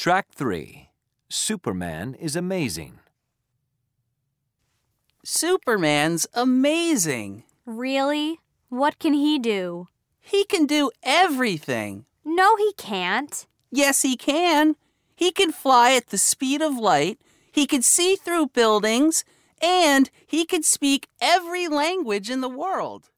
Track 3 Superman is amazing. Superman's amazing. Really? What can he do? He can do everything. No, he can't. Yes, he can. He can fly at the speed of light, he can see through buildings, and he can speak every language in the world.